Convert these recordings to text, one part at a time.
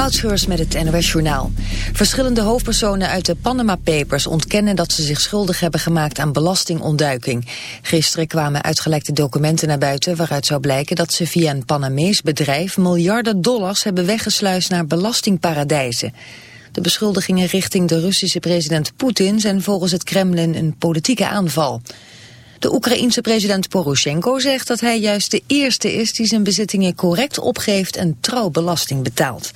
Moutscheurs met het NOS Journaal. Verschillende hoofdpersonen uit de Panama Papers ontkennen dat ze zich schuldig hebben gemaakt aan belastingontduiking. Gisteren kwamen uitgelekte documenten naar buiten waaruit zou blijken dat ze via een Panamees bedrijf miljarden dollars hebben weggesluist naar belastingparadijzen. De beschuldigingen richting de Russische president Poetin zijn volgens het Kremlin een politieke aanval. De Oekraïense president Poroshenko zegt dat hij juist de eerste is die zijn bezittingen correct opgeeft en trouw belasting betaalt.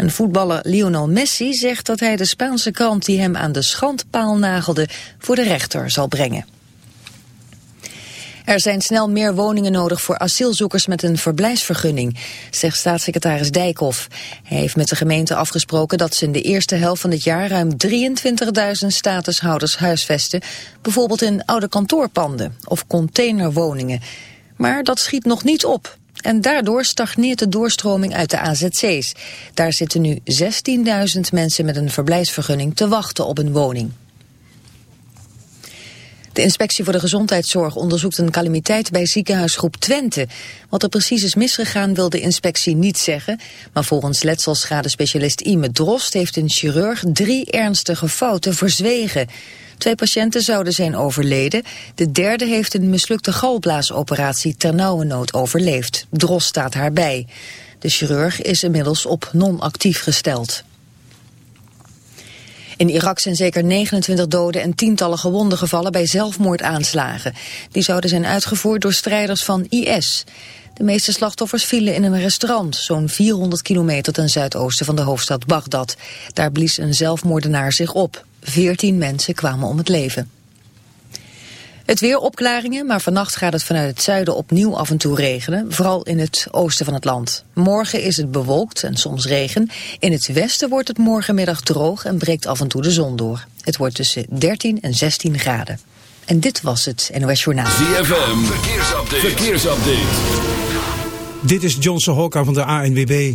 En voetballer Lionel Messi zegt dat hij de Spaanse krant die hem aan de schandpaal nagelde voor de rechter zal brengen. Er zijn snel meer woningen nodig voor asielzoekers met een verblijfsvergunning, zegt staatssecretaris Dijkhoff. Hij heeft met de gemeente afgesproken dat ze in de eerste helft van het jaar ruim 23.000 statushouders huisvesten, bijvoorbeeld in oude kantoorpanden of containerwoningen. Maar dat schiet nog niet op. En daardoor stagneert de doorstroming uit de AZC's. Daar zitten nu 16.000 mensen met een verblijfsvergunning te wachten op een woning. De inspectie voor de gezondheidszorg onderzoekt een calamiteit bij ziekenhuisgroep Twente. Wat er precies is misgegaan wil de inspectie niet zeggen. Maar volgens letselschadespecialist Ime Drost heeft een chirurg drie ernstige fouten verzwegen. Twee patiënten zouden zijn overleden. De derde heeft een mislukte galblaasoperatie ternauwernood overleefd. Drost staat haar bij. De chirurg is inmiddels op non-actief gesteld. In Irak zijn zeker 29 doden en tientallen gewonden gevallen bij zelfmoordaanslagen. Die zouden zijn uitgevoerd door strijders van IS. De meeste slachtoffers vielen in een restaurant, zo'n 400 kilometer ten zuidoosten van de hoofdstad Bagdad. Daar blies een zelfmoordenaar zich op. 14 mensen kwamen om het leven. Het weer opklaringen, maar vannacht gaat het vanuit het zuiden opnieuw af en toe regenen, vooral in het oosten van het land. Morgen is het bewolkt en soms regen. In het westen wordt het morgenmiddag droog en breekt af en toe de zon door. Het wordt tussen 13 en 16 graden. En dit was het NOS Journaal. ZFM, verkeersupdate. verkeersupdate. Dit is Johnson Hokka van de ANWB.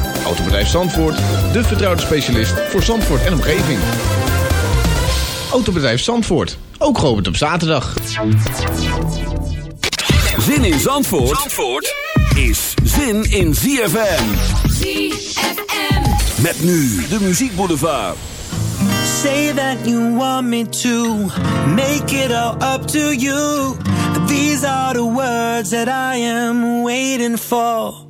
Autobedrijf Zandvoort, de vertrouwde specialist voor Zandvoort en omgeving. Autobedrijf Zandvoort, ook geopend op zaterdag. Zin in Zandvoort, Zandvoort is zin in ZFM. ZFM. Met nu de muziekboulevard. Say that you want me to make it all up to you. These are the words that I am waiting for.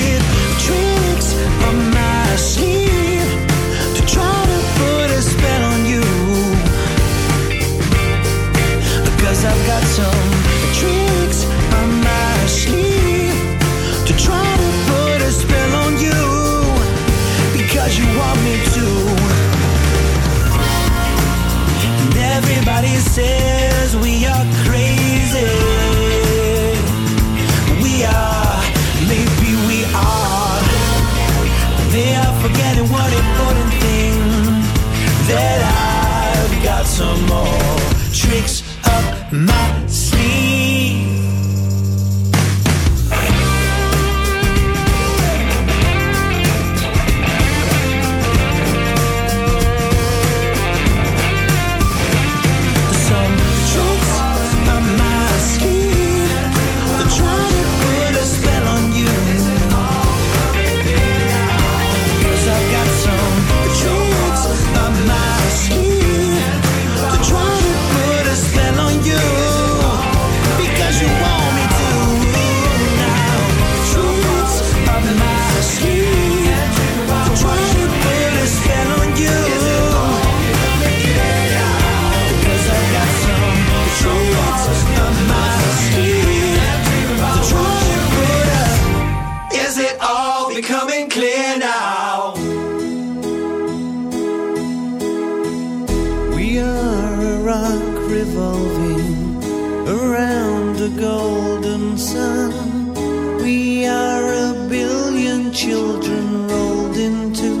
say revolving around a golden sun. We are a billion children rolled into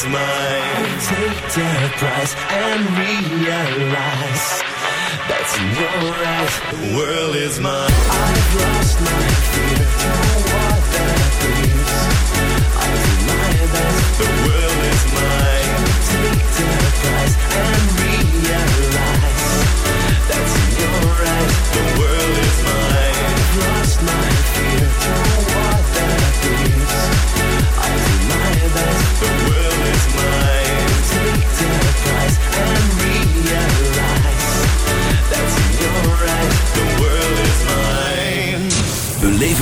is mine. Take the prize and realize that's in your eyes. The world is mine. I've lost my fear.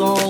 gone.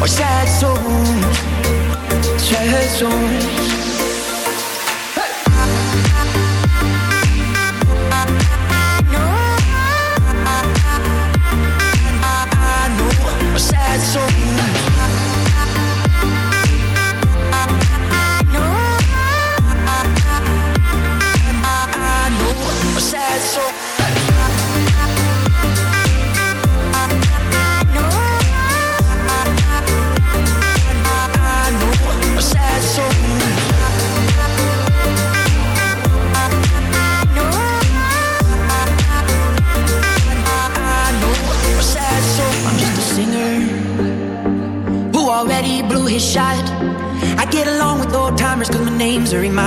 Are sad souls, sad souls.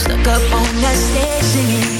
stuck up on that stage singing.